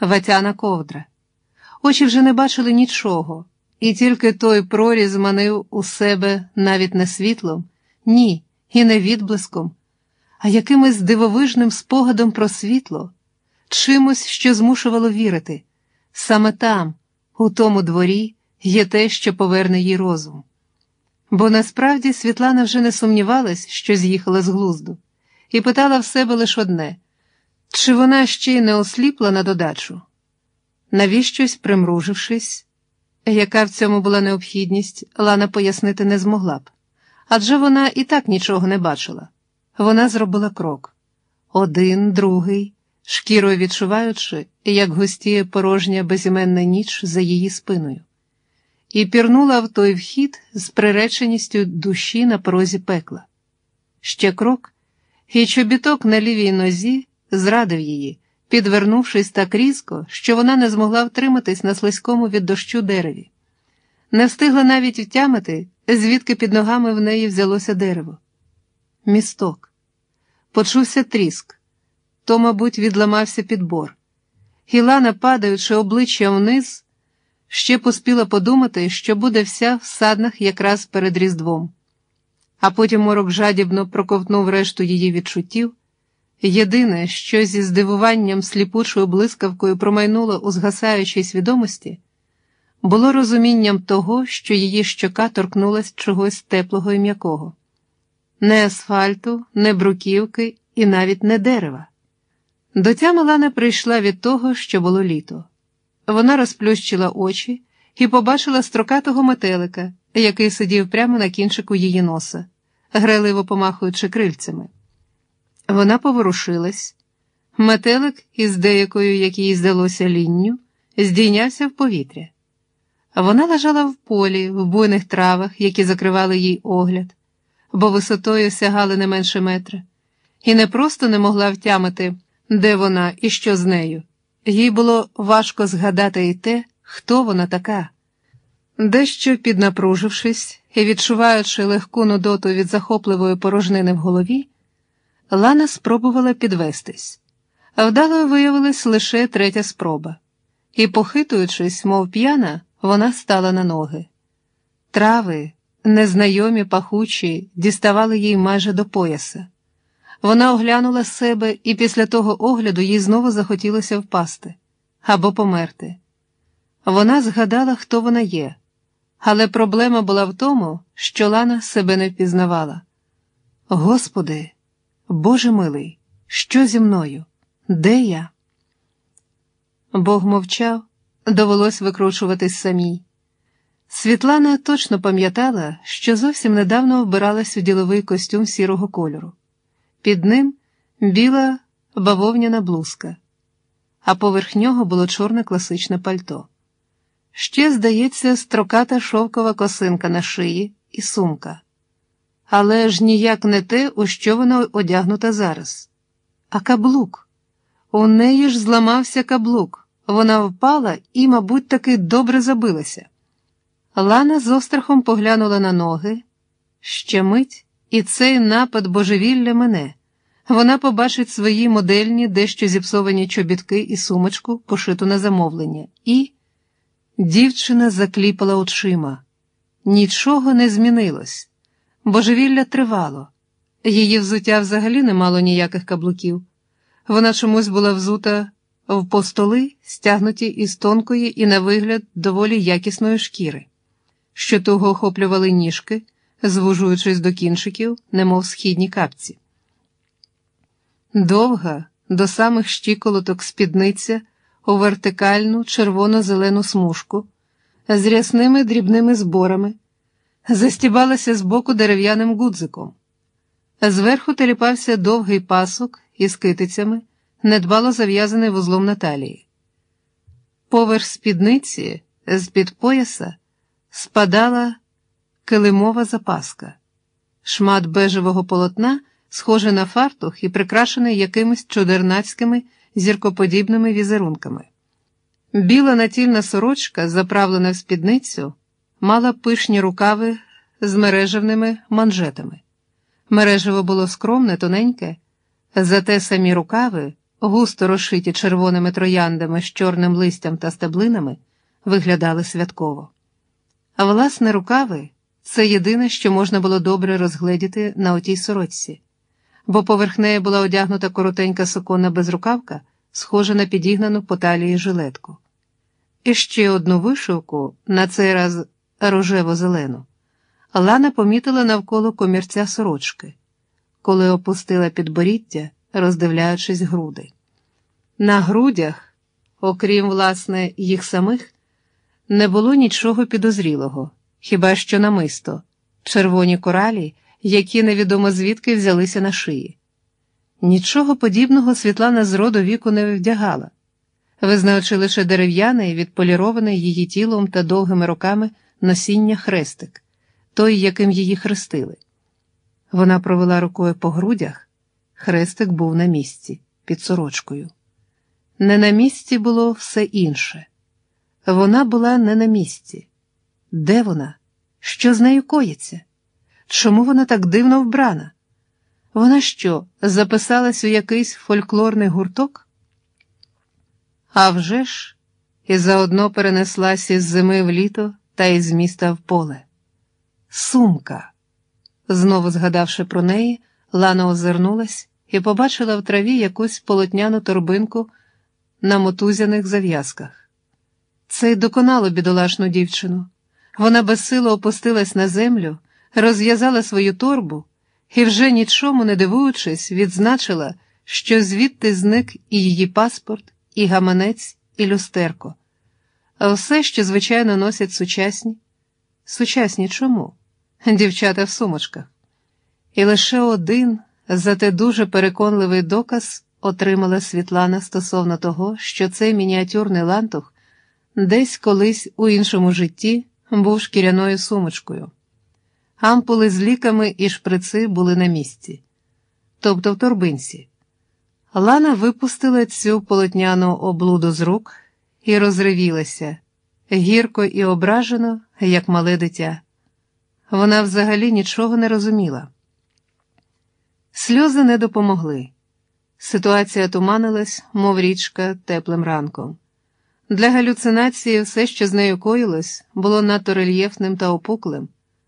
ватяна ковдра. Очі вже не бачили нічого, і тільки той проріз манив у себе навіть не світлом, ні, і не відблиском, а якимось дивовижним спогадом про світло, чимось, що змушувало вірити. Саме там, у тому дворі, є те, що поверне їй розум. Бо насправді Світлана вже не сумнівалась, що з'їхала з глузду, і питала в себе лише одне чи вона ще й не осліпла на додачу? Навіщось, примружившись, яка в цьому була необхідність, Лана пояснити не змогла б, адже вона і так нічого не бачила. Вона зробила крок один, другий, шкірою відчуваючи, як густіє порожня безіменна ніч за її спиною, і пірнула в той вхід з приреченістю душі на порозі пекла. Ще крок, і чобіток на лівій нозі зрадив її, підвернувшись так різко, що вона не змогла втриматись на слизькому від дощу дереві. Не встигла навіть втямити, звідки під ногами в неї взялося дерево. Місток. Почувся тріск. То, мабуть, відламався підбор. Гілана, падаючи обличчям вниз, ще поспіла подумати, що буде вся в саднах якраз перед Різдвом. А потім морок жадібно проковтнув решту її відчуттів. Єдине, що зі здивуванням сліпучою блискавкою промайнуло у згасаючій свідомості, було розумінням того, що її щока торкнулась чогось теплого і м'якого, не асфальту, не бруківки і навіть не дерева. До тя Милана прийшла від того, що було літо. Вона розплющила очі і побачила строкатого метелика, який сидів прямо на кінчику її носа, греливо помахуючи крильцями. Вона поворушилась. Метелик із деякою, як їй здалося лінню, здійнявся в повітря. Вона лежала в полі, в буйних травах, які закривали їй огляд, бо висотою сягали не менше метра, і не просто не могла втямити, де вона і що з нею. Їй було важко згадати і те, хто вона така. Дещо піднапружившись і відчуваючи легку нудоту від захопливої порожнини в голові, Лана спробувала підвестись, вдалою виявилась лише третя спроба, і, похитуючись, мов п'яна, вона стала на ноги. Трави, незнайомі пахучі, діставали їй майже до пояса. Вона оглянула себе, і після того огляду їй знову захотілося впасти або померти. Вона згадала, хто вона є, але проблема була в тому, що Лана себе не впізнавала. Господи, Боже милий, що зі мною? Де я? Бог мовчав, довелось викручуватись самій. Світлана точно пам'ятала, що зовсім недавно вбиралась у діловий костюм сірого кольору. Під ним біла бавовняна блузка, а поверх нього було чорне класичне пальто. Ще, здається, строката шовкова косинка на шиї і сумка. Але ж ніяк не те, у що вона одягнута зараз. А каблук. У неї ж зламався каблук. Вона впала і, мабуть, таки добре забилася. Лана з острахом поглянула на ноги. Ще мить, і цей напад божевілля мене. Вона побачить свої модельні, дещо зіпсовані чобітки і сумочку, пошиту на замовлення, і дівчина закліпала очима. Нічого не змінилось. Божевілля тривало. Її взуття взагалі не мало ніяких каблуків. Вона чомусь була взута в постоли, стягнуті із тонкої і, на вигляд, доволі якісної шкіри, що туго охоплювали ніжки, звужуючись до кінчиків, немов східні капці. Довга, до самих щиколоток спідниця у вертикальну червоно-зелену смужку з рясними дрібними зборами, застібалася з боку дерев'яним гудзиком. Зверху теліпався довгий пасок із китицями, недбало зав'язаний вузлом на талії. Поверх спідниці з під пояса спадала килимова запаска, шмат бежевого полотна, схожий на фартух і прикрашений якимись чудернацькими зіркоподібними візерунками. Біла натільна сорочка, заправлена в спідницю, мала пишні рукави з мережевними манжетами. Мережево було скромне, тоненьке, зате самі рукави густо розшиті червоними трояндами з чорним листям та стеблинами, виглядали святково. А власне, рукави це єдине, що можна було добре розгледіти на отій сорочці, бо поверх неї була одягнута коротенька суконна безрукавка, схожа на підігнану по талії жилетку. І ще одну вишивку, на цей раз рожево-зелену. Лана помітила навколо комірця сорочки, коли опустила підборіддя, роздивляючись груди. На грудях, окрім власне їх самих, не було нічого підозрілого, хіба що намисто, червоні коралі, які невідомо звідки взялися на шиї. Нічого подібного Світлана з роду віку не вдягала, визнаючи лише дерев'яний, відполірований її тілом та довгими роками носіння хрестик, той, яким її хрестили. Вона провела рукою по грудях, хрестик був на місці, під сорочкою. Не на місці було все інше. Вона була не на місці. Де вона? Що з нею коїться? Чому вона так дивно вбрана? Вона що, записалась у якийсь фольклорний гурток? А вже ж, і заодно перенеслась із зими в літо та із міста в поле. Сумка. Знову згадавши про неї, Лана озирнулась і побачила в траві якусь полотняну торбинку на мотузяних зав'язках. Це й доконало бідолашну дівчину. Вона безсило опустилась на землю, розв'язала свою торбу і, вже нічому не дивуючись, відзначила, що звідти зник і її паспорт, і гаманець, і люстерко. Все, що, звичайно, носять сучасні. Сучасні чому? Дівчата в сумочках. І лише один, зате дуже переконливий доказ отримала Світлана стосовно того, що цей мініатюрний лантух десь колись у іншому житті був шкіряною сумочкою. Ампули з ліками і шприци були на місці, тобто в торбинці. Лана випустила цю полотняну облуду з рук і розривілася, гірко і ображено, як мале дитя. Вона взагалі нічого не розуміла. Сльози не допомогли. Ситуація туманилась, мов річка, теплим ранком. Для галюцинації все, що з нею коїлось, було надто рельєфним та опуклим.